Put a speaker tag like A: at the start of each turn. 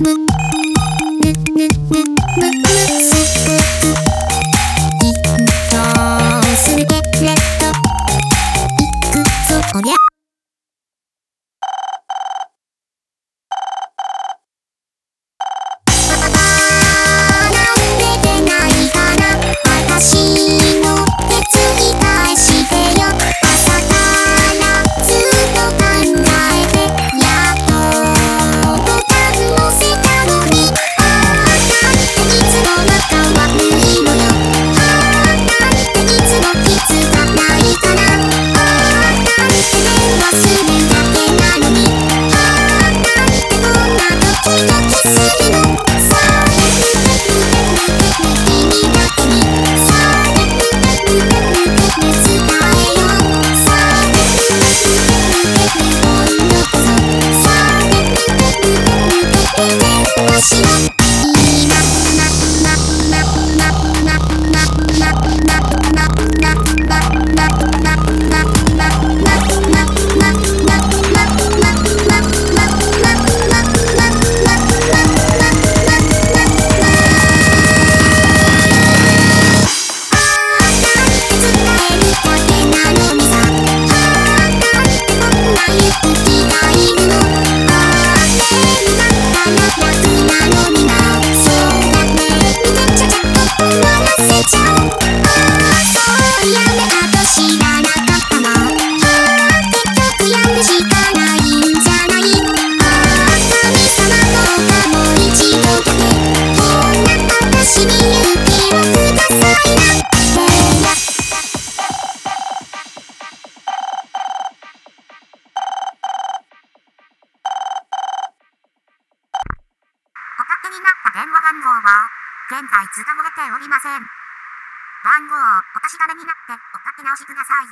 A: Nick, nick, nick, nick. か
B: になった電話番号は、現在使われておりません。番号をお確かめになっておかけ直しください。